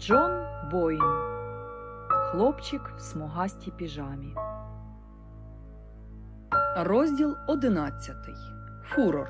Джон Боїн. Хлопчик в смугастій піжамі. Розділ одинадцятий. Фурор.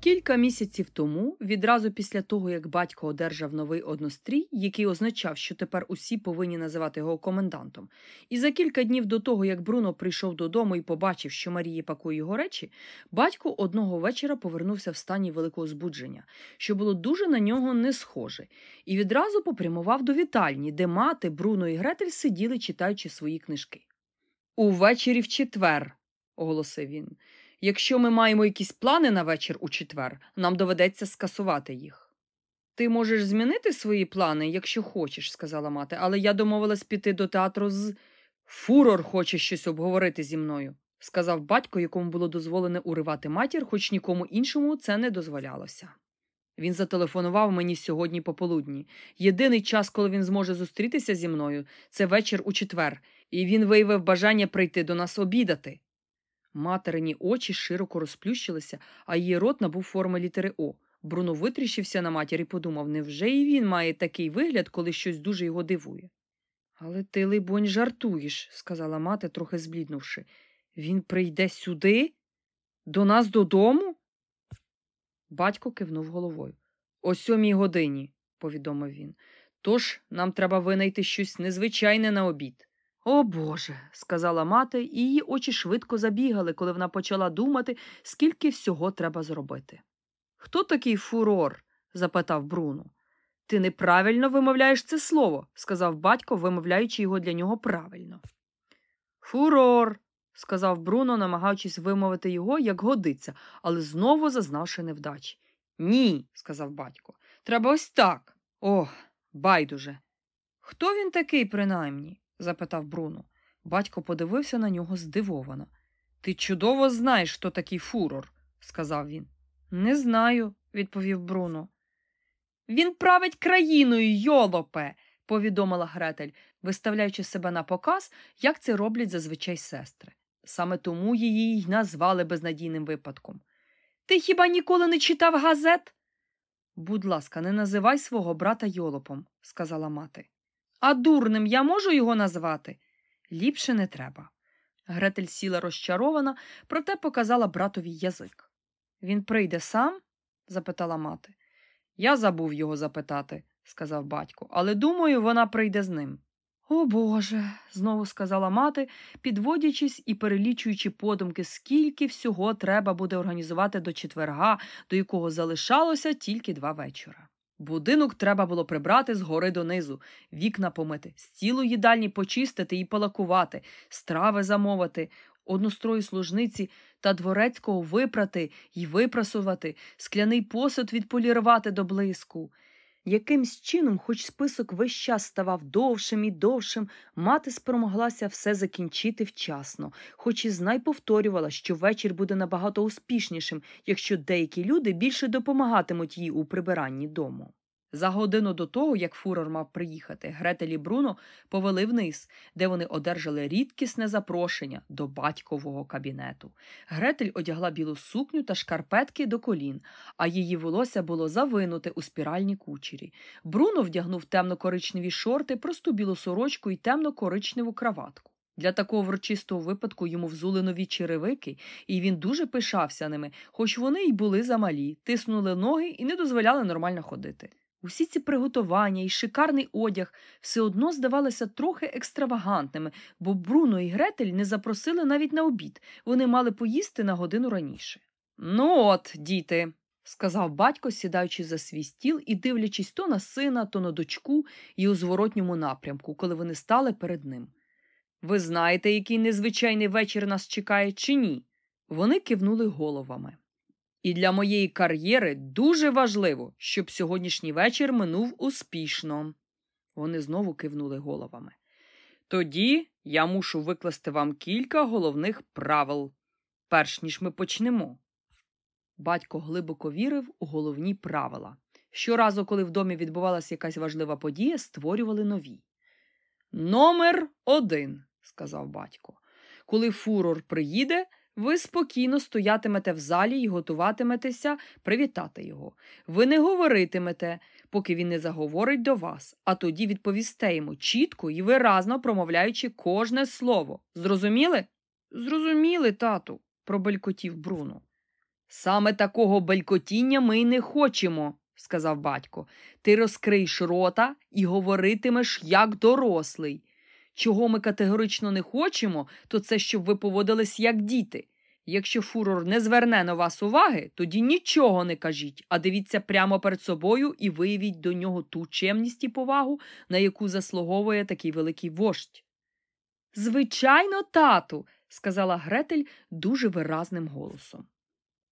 Кілька місяців тому, відразу після того, як батько одержав новий однострій, який означав, що тепер усі повинні називати його комендантом, і за кілька днів до того, як Бруно прийшов додому і побачив, що Марія пакує його речі, батько одного вечора повернувся в стані великого збудження, що було дуже на нього не схоже, і відразу попрямував до вітальні, де мати, Бруно і Гретель сиділи, читаючи свої книжки. Увечері в четвер, оголосив він. Якщо ми маємо якісь плани на вечір у четвер, нам доведеться скасувати їх. Ти можеш змінити свої плани, якщо хочеш, сказала мати, але я домовилась піти до театру з. Фурор хоче щось обговорити зі мною, сказав батько, якому було дозволене уривати матір, хоч нікому іншому це не дозволялося. Він зателефонував мені сьогодні пополудні. Єдиний час, коли він зможе зустрітися зі мною, це вечір у четвер, і він виявив бажання прийти до нас обідати. Материні очі широко розплющилися, а її рот набув форми літери О. Бруно витріщився на матір і подумав, невже і він має такий вигляд, коли щось дуже його дивує. Але ти, либонь, жартуєш, сказала мати, трохи збліднувши. Він прийде сюди? До нас додому? Батько кивнув головою. О сьомій годині, повідомив він. Тож нам треба винайти щось незвичайне на обід. О Боже, сказала мати, і її очі швидко забігали, коли вона почала думати, скільки всього треба зробити. Хто такий фурор? запитав Бруно. Ти неправильно вимовляєш це слово, сказав батько, вимовляючи його для нього правильно. Фурор, сказав Бруно, намагаючись вимовити його, як годиться, але знову зазнавши невдачі. Ні, сказав батько. Треба ось так. Ох, байдуже. Хто він такий, принаймні? Запитав Бруно. Батько подивився на нього здивовано. Ти чудово знаєш, хто такий фурор, сказав він. Не знаю, відповів Бруно. Він править країною, йолопе, повідомила Гретель, виставляючи себе на показ, як це роблять зазвичай сестри. Саме тому її й назвали безнадійним випадком. Ти хіба ніколи не читав газет? Будь ласка, не називай свого брата йолопом, сказала мати. А дурним я можу його назвати? Ліпше не треба. Гретель сіла розчарована, проте показала братові язик. Він прийде сам? запитала мати. Я забув його запитати, сказав батько, але думаю, вона прийде з ним. О Боже, знову сказала мати, підводячись і перелічуючи подумки, скільки всього треба буде організувати до четверга, до якого залишалося тільки два вечора. Будинок треба було прибрати згори донизу, вікна помити, стілу їдальні почистити і полакувати, страви замовити, однострої служниці та дворецького випрати й випрасувати, скляний посуд відполірувати до блиску. Якимсь чином, хоч список весь час ставав довшим і довшим, мати спромоглася все закінчити вчасно, хоч і знай повторювала, що вечір буде набагато успішнішим, якщо деякі люди більше допомагатимуть їй у прибиранні дому. За годину до того, як фурор мав приїхати, Гретель і Бруно повели вниз, де вони одержали рідкісне запрошення до батькового кабінету. Гретель одягла білу сукню та шкарпетки до колін, а її волосся було завинуте у спіральні кучері. Бруно вдягнув темно-коричневі шорти, просту білу сорочку і темно-коричневу краватку. Для такого врочистого випадку йому взули нові черевики, і він дуже пишався ними, хоч вони й були замалі, тиснули ноги і не дозволяли нормально ходити. Усі ці приготування і шикарний одяг все одно здавалися трохи екстравагантними, бо Бруно і Гретель не запросили навіть на обід, вони мали поїсти на годину раніше. Ну от, діти, сказав батько, сідаючи за свій стіл і дивлячись то на сина, то на дочку і у зворотньому напрямку, коли вони стали перед ним. Ви знаєте, який незвичайний вечір нас чекає, чи ні? Вони кивнули головами. І для моєї кар'єри дуже важливо, щоб сьогоднішній вечір минув успішно. Вони знову кивнули головами. Тоді я мушу викласти вам кілька головних правил, перш ніж ми почнемо. Батько глибоко вірив у головні правила. Щоразу, коли в домі відбувалася якась важлива подія, створювали нові. Номер один, сказав батько. Коли фурор приїде, Ви спокійно стоятимете в залі і готуватиметеся привітати його. Ви не говоритимете, поки він не заговорить до вас, а тоді відповісте йому чітко і виразно промовляючи кожне слово. Зрозуміли? Зрозуміли, тату, пробелькотів Бруно. Саме такого белькотіння ми й не хочемо, сказав батько. Ти розкриєш рота і говоритимеш як дорослий. Чого ми категорично не хочемо, то це щоб ви поводились як діти. Якщо фурор не зверне на вас уваги, тоді нічого не кажіть, а дивіться прямо перед собою і виявіть до нього ту чемність і повагу, на яку заслуговує такий великий вождь. Звичайно, тату, сказала Гретель дуже виразним голосом.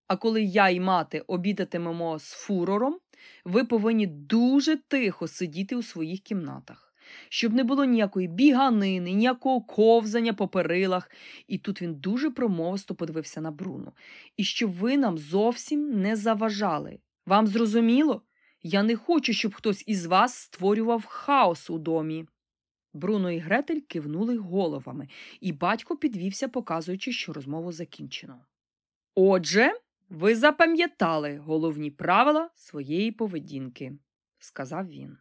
А коли я і мати обідатимемо з фурором, ви повинні дуже тихо сидіти у своїх кімнатах щоб не було ніякої біганини, ніякого ковзання по перилах. І тут він дуже промовисто подивився на Бруно. І щоб ви нам зовсім не заважали. Вам зрозуміло? Я не хочу, щоб хтось із вас створював хаос у домі. Бруно і Гретель кивнули головами, і батько підвівся, показуючи, що розмову закінчено. Отже, ви запам'ятали головні правила своєї поведінки, сказав він.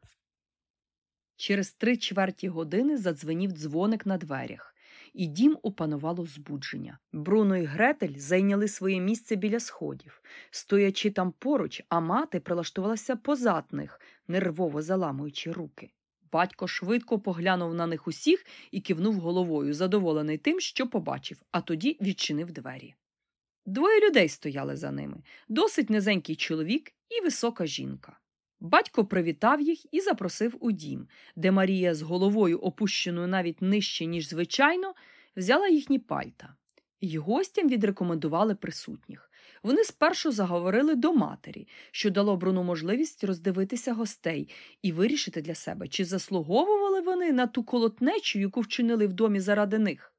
Через три чверті години задзвенів дзвоник на дверях, і дім опанувало збудження. Бруно і Гретель зайняли своє місце біля сходів, стоячи там поруч, а мати прилаштувалася позад них, нервово заламуючи руки. Батько швидко поглянув на них усіх і кивнув головою, задоволений тим, що побачив, а тоді відчинив двері. Двоє людей стояли за ними досить низенький чоловік і висока жінка. Батько привітав їх і запросив у дім, де Марія з головою, опущеною навіть нижче, ніж звичайно, взяла їхні пальта. І гостям відрекомендували присутніх. Вони спершу заговорили до матері, що дало Бруну можливість роздивитися гостей і вирішити для себе, чи заслуговували вони на ту колотнечу, яку вчинили в домі заради них.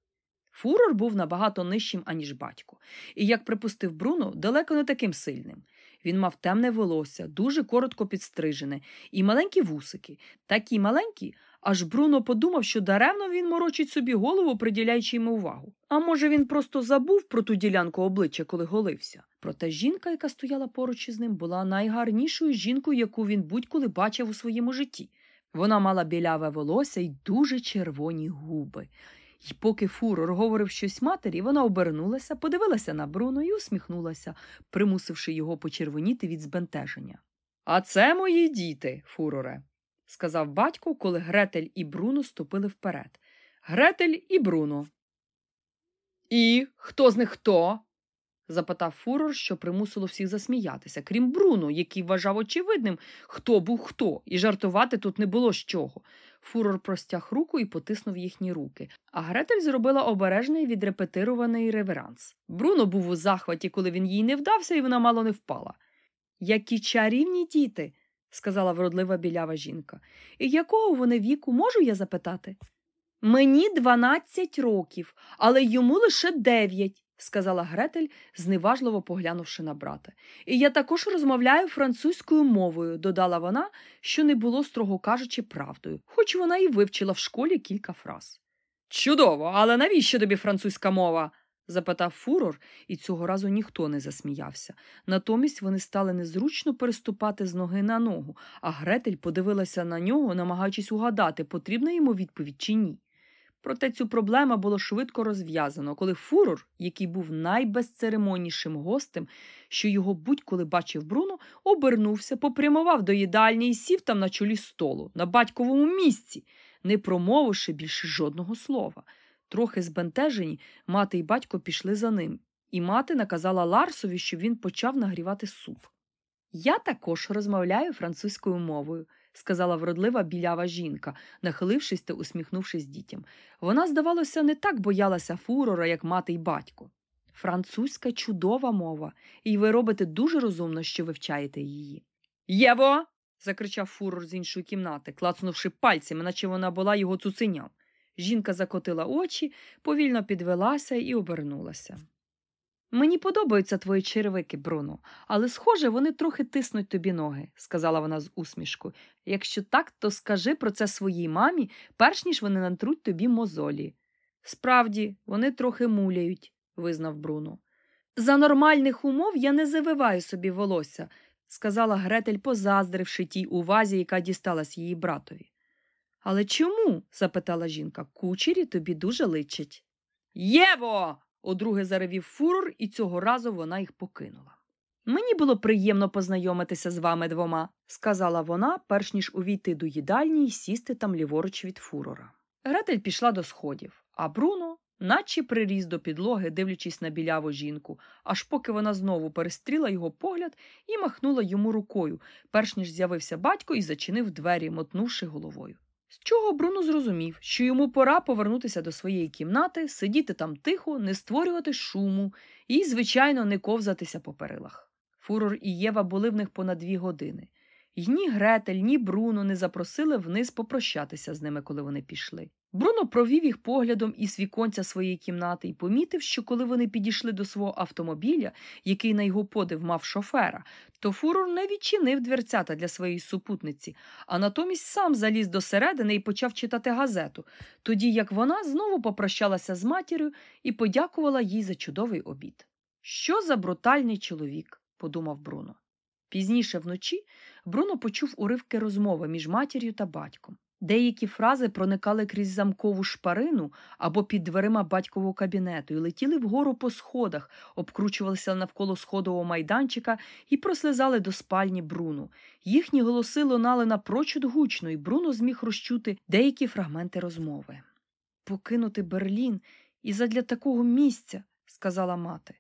Фурор був набагато нижчим, аніж батько, і, як припустив Бруно, далеко не таким сильним. Він мав темне волосся, дуже коротко підстрижене, і маленькі вусики, такі маленькі, аж Бруно подумав, що даремно він морочить собі голову, приділяючи йому увагу. А може, він просто забув про ту ділянку обличчя, коли голився. Проте жінка, яка стояла поруч із ним, була найгарнішою жінкою, яку він будь-коли бачив у своєму житті. Вона мала біляве волосся й дуже червоні губи. І поки фурор говорив щось матері, вона обернулася, подивилася на Бруно і усміхнулася, примусивши його почервоніти від збентеження. А це мої діти, фуроре, сказав батько, коли Гретель і Бруно ступили вперед. Гретель і Бруно. І хто з них хто? запитав фурор, що примусило всіх засміятися, крім Бруно, який вважав очевидним, хто був хто, і жартувати тут не було з чого. Фурор простяг руку і потиснув їхні руки, а Гретель зробила обережний відрепетирований реверанс. Бруно був у захваті, коли він їй не вдався, і вона мало не впала. Які чарівні діти, сказала вродлива білява жінка. І якого вони віку можу я запитати? Мені дванадцять років, але йому лише дев'ять сказала Гретель, зневажливо поглянувши на брата. І я також розмовляю французькою мовою, додала вона, що не було, строго кажучи, правдою, хоч вона і вивчила в школі кілька фраз. Чудово, але навіщо тобі французька мова? запитав фурор, і цього разу ніхто не засміявся. Натомість вони стали незручно переступати з ноги на ногу, а Гретель подивилася на нього, намагаючись угадати, потрібна йому відповідь чи ні. Проте цю проблему було швидко розв'язано, коли фурор, який був найбезцеремоннішим гостем, що його будь-коли бачив Бруно, обернувся, попрямував до їдальні і сів там на чолі столу, на батьковому місці, не промовивши більше жодного слова. Трохи збентежені, мати і батько пішли за ним, і мати наказала Ларсові, щоб він почав нагрівати суп. Я також розмовляю французькою мовою сказала вродлива білява жінка, нахилившись та усміхнувшись дітям. Вона, здавалося, не так боялася фурора, як мати й батько. Французька чудова мова, і ви робите дуже розумно, що вивчаєте її. Єво. закричав фурор з іншої кімнати, клацнувши пальцями, наче вона була його цуценям. Жінка закотила очі, повільно підвелася і обернулася. Мені подобаються твої черевики, Бруно, але, схоже, вони трохи тиснуть тобі ноги, сказала вона з усмішкою. Якщо так, то скажи про це своїй мамі, перш ніж вони натруть тобі мозолі. Справді, вони трохи муляють, визнав Бруно. За нормальних умов я не завиваю собі волосся, сказала Гретель, позаздривши тій увазі, яка дісталась її братові. Але чому? запитала жінка. Кучері тобі дуже личать. Єво. Удруге заревів фурор, і цього разу вона їх покинула. Мені було приємно познайомитися з вами двома, сказала вона, перш ніж увійти до їдальні і сісти там ліворуч від фурора. Гретель пішла до сходів, а Бруно, наче приріс до підлоги, дивлячись на біляву жінку, аж поки вона знову перестріла його погляд і махнула йому рукою, перш ніж з'явився батько і зачинив двері, мотнувши головою. З чого Бруно зрозумів, що йому пора повернутися до своєї кімнати, сидіти там тихо, не створювати шуму і, звичайно, не ковзатися по перилах. Фурор і Єва були в них понад дві години. І ні Гретель, ні Бруно не запросили вниз попрощатися з ними, коли вони пішли. Бруно провів їх поглядом із віконця своєї кімнати і помітив, що коли вони підійшли до свого автомобіля, який на його подив мав шофера, то фурор не відчинив дверцята для своєї супутниці, а натомість сам заліз до середини і почав читати газету, тоді як вона знову попрощалася з матір'ю і подякувала їй за чудовий обід. Що за брутальний чоловік, подумав Бруно. Пізніше вночі Бруно почув уривки розмови між матір'ю та батьком. Деякі фрази проникали крізь замкову шпарину або під дверима батькового кабінету і летіли вгору по сходах, обкручувалися навколо сходового майданчика і прослизали до спальні Бруну. Їхні голоси лунали напрочуд гучно, і Бруно зміг розчути деякі фрагменти розмови. Покинути Берлін і задля такого місця, сказала мати.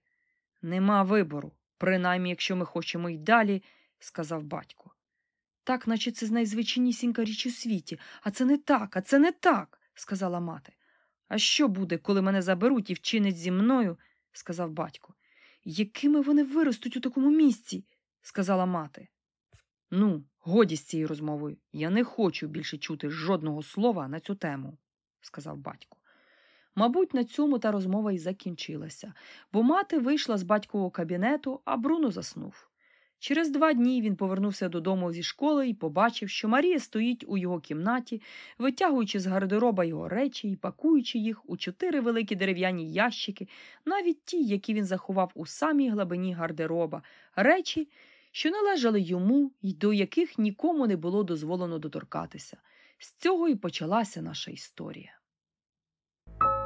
Нема вибору, принаймні, якщо ми хочемо й далі, сказав батько. Так, наче це найзвичайнісінька річ у світі, а це не так, а це не так, сказала мати. А що буде, коли мене заберуть і вчинять зі мною? сказав батько. Якими вони виростуть у такому місці? сказала мати. Ну, годі з цією розмовою. Я не хочу більше чути жодного слова на цю тему, сказав батько. Мабуть, на цьому та розмова й закінчилася, бо мати вийшла з батькового кабінету, а Бруно заснув. Через два дні він повернувся додому зі школи і побачив, що Марія стоїть у його кімнаті, витягуючи з гардероба його речі і пакуючи їх у чотири великі дерев'яні ящики, навіть ті, які він заховав у самій глибині гардероба, речі, що належали йому і до яких нікому не було дозволено доторкатися. З цього і почалася наша історія.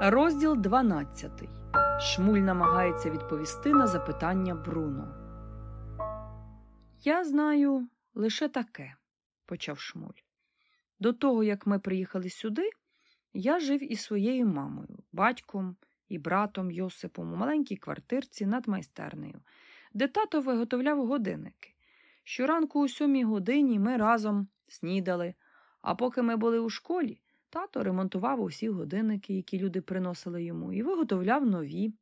Розділ 12. Шмуль намагається відповісти на запитання Бруно. Я знаю лише таке, почав Шмуль. До того, як ми приїхали сюди, я жив із своєю мамою, батьком і братом Йосипом у маленькій квартирці над майстернею, де тато виготовляв годинники. Щоранку у сьомій годині ми разом снідали, а поки ми були у школі, тато ремонтував усі годинники, які люди приносили йому, і виготовляв нові.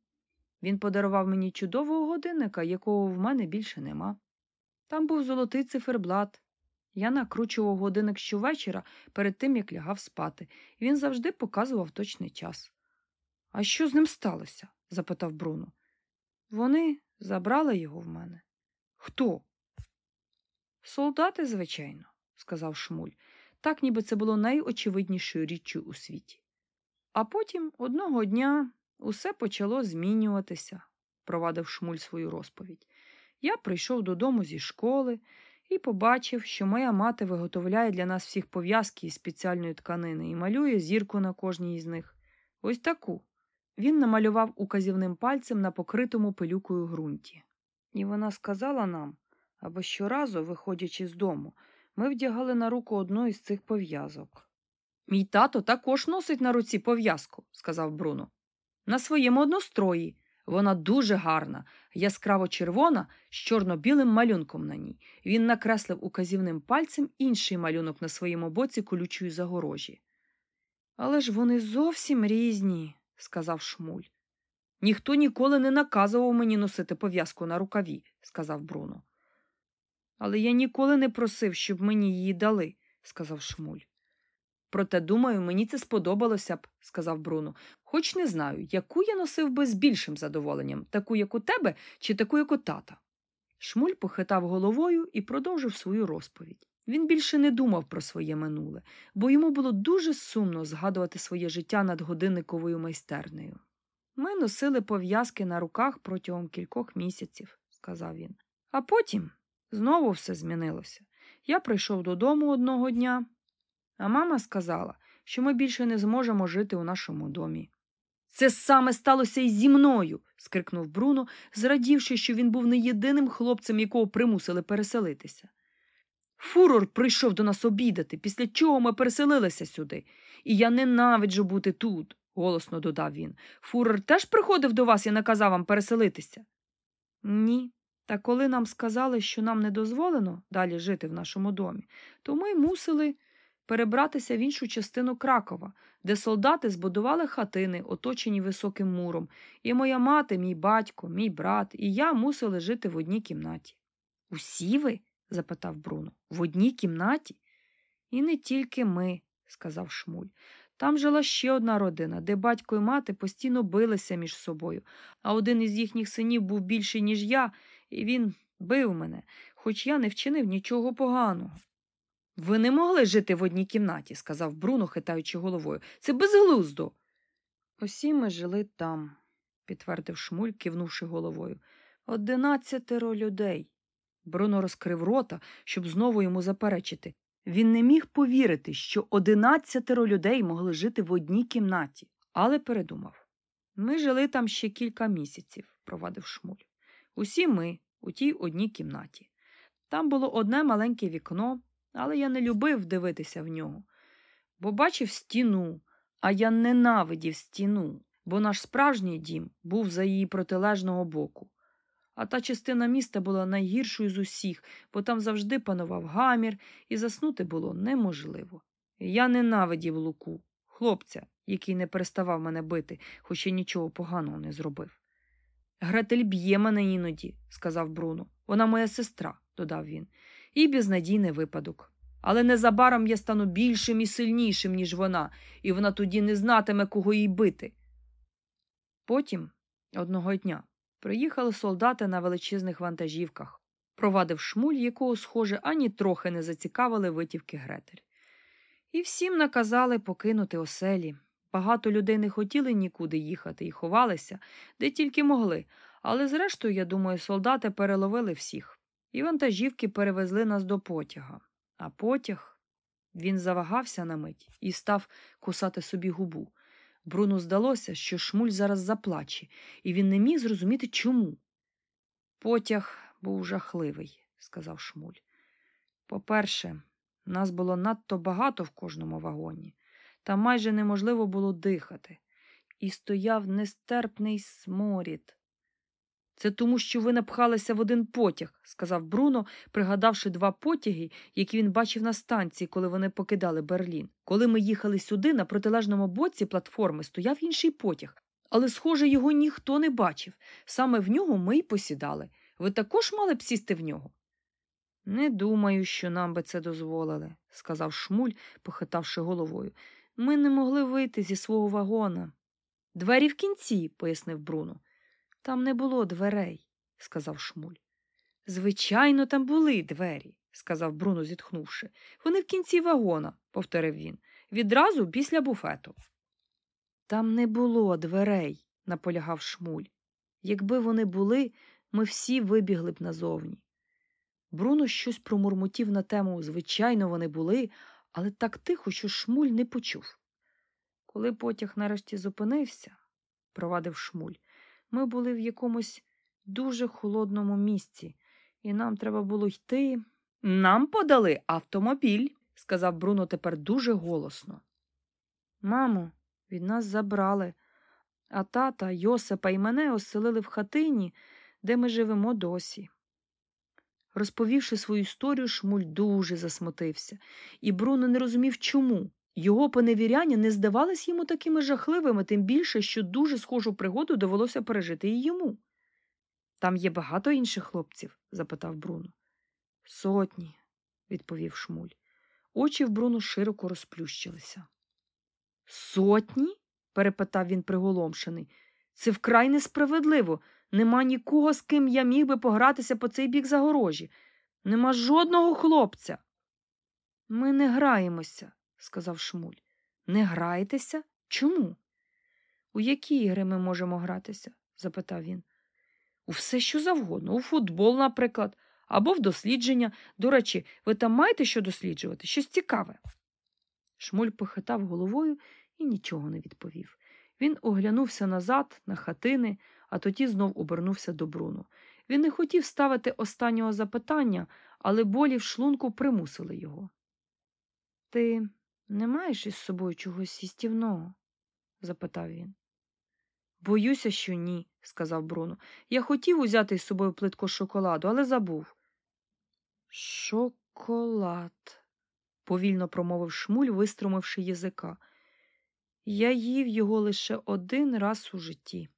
Він подарував мені чудового годинника, якого в мене більше нема. Там був золотий циферблат. Я накручував годинник щовечора перед тим, як лягав спати, і він завжди показував точний час. А що з ним сталося? запитав Бруно. Вони забрали його в мене. Хто? Солдати, звичайно, сказав Шмуль, так ніби це було найочевиднішою річчю у світі. А потім одного дня усе почало змінюватися, провадив Шмуль свою розповідь. Я прийшов додому зі школи і побачив, що моя мати виготовляє для нас всіх пов'язки із спеціальної тканини і малює зірку на кожній із них. Ось таку. Він намалював указівним пальцем на покритому пилюкою ґрунті. І вона сказала нам, аби щоразу, виходячи з дому, ми вдягали на руку одну із цих пов'язок. Мій тато також носить на руці пов'язку, сказав Бруно. На своєму однострої. Вона дуже гарна, яскраво червона з чорно-білим малюнком на ній. Він накреслив указівним пальцем інший малюнок на своєму боці колючої загорожі. Але ж вони зовсім різні, сказав Шмуль. Ніхто ніколи не наказував мені носити пов'язку на рукаві, сказав Бруно. Але я ніколи не просив, щоб мені її дали, сказав Шмуль. Проте, думаю, мені це сподобалося б, сказав Бруно. Хоч не знаю, яку я носив би з більшим задоволенням, таку, як у тебе, чи таку, як у тата. Шмуль похитав головою і продовжив свою розповідь. Він більше не думав про своє минуле, бо йому було дуже сумно згадувати своє життя над годинниковою майстернею. Ми носили пов'язки на руках протягом кількох місяців, сказав він. А потім знову все змінилося. Я прийшов додому одного дня, а мама сказала, що ми більше не зможемо жити у нашому домі. Це саме сталося і зі мною. скрикнув Бруно, зрадівши, що він був не єдиним хлопцем, якого примусили переселитися. Фурор прийшов до нас обідати, після чого ми переселилися сюди, і я ненавиджу бути тут, голосно додав він. Фурор теж приходив до вас і наказав вам переселитися? Ні. Та коли нам сказали, що нам не дозволено далі жити в нашому домі, то ми мусили перебратися в іншу частину Кракова, де солдати збудували хатини, оточені високим муром, і моя мати, мій батько, мій брат і я мусили жити в одній кімнаті. Усі ви? запитав Бруно. В одній кімнаті? І не тільки ми, сказав Шмуль. Там жила ще одна родина, де батько і мати постійно билися між собою, а один із їхніх синів був більший, ніж я, і він бив мене, хоч я не вчинив нічого поганого. Ви не могли жити в одній кімнаті, сказав Бруно, хитаючи головою. Це безглуздо. Усі ми жили там, підтвердив Шмуль, кивнувши головою. Одинадцятеро людей. Бруно розкрив рота, щоб знову йому заперечити. Він не міг повірити, що одинадцятеро людей могли жити в одній кімнаті, але передумав. Ми жили там ще кілька місяців, провадив Шмуль. Усі ми у тій одній кімнаті. Там було одне маленьке вікно, але я не любив дивитися в нього, бо бачив стіну, а я ненавидів стіну, бо наш справжній дім був за її протилежного боку. А та частина міста була найгіршою з усіх, бо там завжди панував гамір, і заснути було неможливо. Я ненавидів Луку, хлопця, який не переставав мене бити, хоч я нічого поганого не зробив. Гретель б'є мене іноді, сказав Бруно. Вона моя сестра, додав він, і безнадійний випадок. Але незабаром я стану більшим і сильнішим, ніж вона, і вона тоді не знатиме, кого їй бити. Потім, одного дня, приїхали солдати на величезних вантажівках, провадив шмуль, якого, схоже, ані трохи не зацікавили витівки Гретель. І всім наказали покинути оселі. Багато людей не хотіли нікуди їхати і ховалися, де тільки могли, але, зрештою, я думаю, солдати переловили всіх, і вантажівки перевезли нас до потяга. А потяг він завагався на мить і став кусати собі губу. Бруну здалося, що шмуль зараз заплаче, і він не міг зрозуміти чому. Потяг був жахливий, сказав шмуль. По-перше, нас було надто багато в кожному вагоні, та майже неможливо було дихати, і стояв нестерпний сморід. Це тому, що ви напхалися в один потяг, сказав Бруно, пригадавши два потяги, які він бачив на станції, коли вони покидали Берлін. Коли ми їхали сюди, на протилежному боці платформи стояв інший потяг, але, схоже, його ніхто не бачив. Саме в нього ми й посідали. Ви також мали б сісти в нього? Не думаю, що нам би це дозволили, сказав Шмуль, похитавши головою. Ми не могли вийти зі свого вагона. Двері в кінці, пояснив Бруно. Там не було дверей, сказав Шмуль. Звичайно, там були двері, сказав Бруно, зітхнувши. Вони в кінці вагона, повторив він, відразу після буфету. Там не було дверей, наполягав Шмуль. Якби вони були, ми всі вибігли б назовні. Бруно щось промурмотів на тему звичайно, вони були, але так тихо, що Шмуль не почув. Коли потяг нарешті зупинився, провадив Шмуль, ми були в якомусь дуже холодному місці, і нам треба було йти. Нам подали автомобіль, сказав Бруно тепер дуже голосно. Мамо, від нас забрали, а тата, Йосипа і мене оселили в хатині, де ми живемо досі. Розповівши свою історію, Шмуль дуже засмутився, і Бруно не розумів, чому. Його поневіряння не здавались йому такими жахливими, тим більше, що дуже схожу пригоду довелося пережити і йому. Там є багато інших хлопців? запитав Бруно. Сотні, відповів Шмуль. Очі в Бруно широко розплющилися. Сотні? перепитав він приголомшений. Це вкрай несправедливо. Нема нікого, з ким я міг би погратися по цей бік загорожі. Нема жодного хлопця. Ми не граємося, сказав Шмуль. Не граєтеся? Чому? У які ігри ми можемо гратися? запитав він. У все, що завгодно, у футбол, наприклад, або в дослідження. До речі, ви там маєте що досліджувати? Щось цікаве. Шмуль похитав головою і нічого не відповів. Він оглянувся назад на хатини, а тоді знов обернувся до Бруно. Він не хотів ставити останнього запитання, але болі в шлунку примусили його. Ти не маєш із собою чогось їстівного? запитав він. Боюся, що ні, сказав Бруно. Я хотів узяти із собою плитку шоколаду, але забув. Шоколад, повільно промовив шмуль, виструмивши язика. Я їв його лише один раз у житті.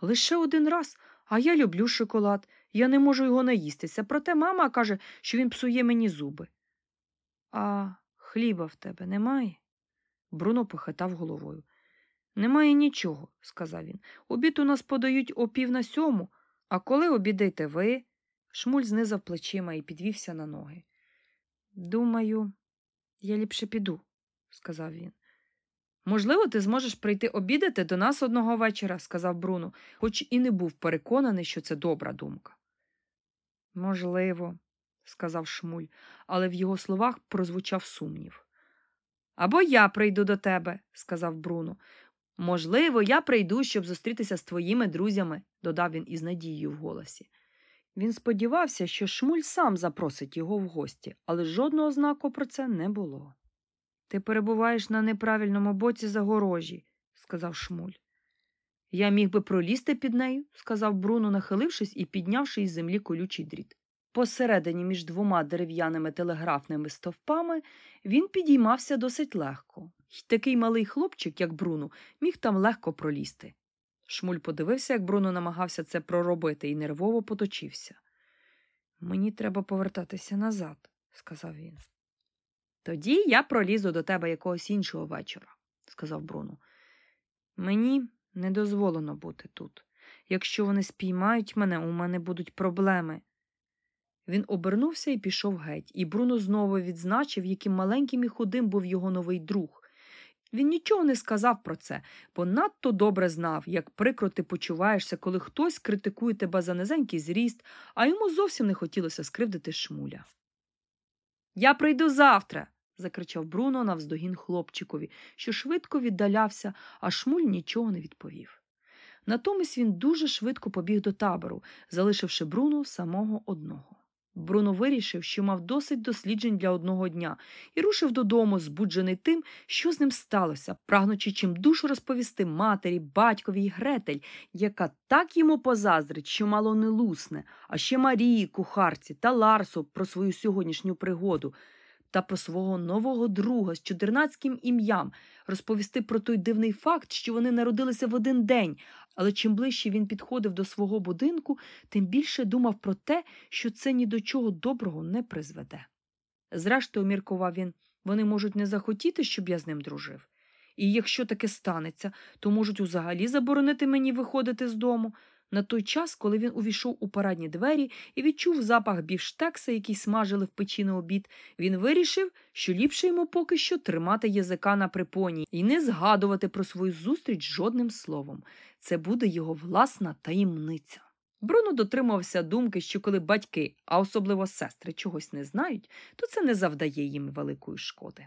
Лише один раз, а я люблю шоколад. Я не можу його наїстися. Проте мама каже, що він псує мені зуби. А хліба в тебе немає? Бруно похитав головою. Немає нічого, сказав він. Обід у нас подають о пів на сьому, а коли обідаєте ви? Шмуль знизав плечима і підвівся на ноги. Думаю, я ліпше піду, сказав він. Можливо, ти зможеш прийти обідати до нас одного вечора, сказав Бруно, хоч і не був переконаний, що це добра думка. Можливо, сказав Шмуль, але в його словах прозвучав сумнів. Або я прийду до тебе, сказав Бруно. Можливо, я прийду, щоб зустрітися з твоїми друзями, додав він із надією в голосі. Він сподівався, що Шмуль сам запросить його в гості, але жодного знаку про це не було. Ти перебуваєш на неправильному боці загорожі, сказав Шмуль. Я міг би пролізти під нею, сказав Бруно, нахилившись і піднявши із землі колючий дріт. Посередині між двома дерев'яними телеграфними стовпами він підіймався досить легко, й такий малий хлопчик, як Бруно, міг там легко пролізти. Шмуль подивився, як Бруно намагався це проробити, і нервово поточився. Мені треба повертатися назад, сказав він. Тоді я пролізу до тебе якогось іншого вечора, сказав Бруно. Мені не дозволено бути тут. Якщо вони спіймають мене, у мене будуть проблеми. Він обернувся і пішов геть, і Бруно знову відзначив, яким маленьким і худим був його новий друг. Він нічого не сказав про це, бо надто добре знав, як прикро ти почуваєшся, коли хтось критикує тебе за низенький зріст, а йому зовсім не хотілося скривдити шмуля. Я прийду завтра. закричав Бруно навздогін хлопчикові, що швидко віддалявся, а шмуль нічого не відповів. Натомість він дуже швидко побіг до табору, залишивши Бруно самого одного. Бруно вирішив, що мав досить досліджень для одного дня, і рушив додому, збуджений тим, що з ним сталося, прагнучи чим душу розповісти матері, батькові й Гретель, яка так йому позаздрить, що мало не лусне, а ще Марії, кухарці та Ларсу про свою сьогоднішню пригоду та про свого нового друга з чудернацьким ім'ям, розповісти про той дивний факт, що вони народилися в один день, але чим ближче він підходив до свого будинку, тим більше думав про те, що це ні до чого доброго не призведе. Зрештою, міркував він, вони можуть не захотіти, щоб я з ним дружив. І якщо таке станеться, то можуть взагалі заборонити мені виходити з дому. На той час, коли він увійшов у парадні двері і відчув запах бівштекса, який смажили в печі на обід, він вирішив, що ліпше йому поки що тримати язика на припоні і не згадувати про свою зустріч жодним словом. Це буде його власна таємниця. Бруно дотримувався думки, що коли батьки, а особливо сестри, чогось не знають, то це не завдає їм великої шкоди.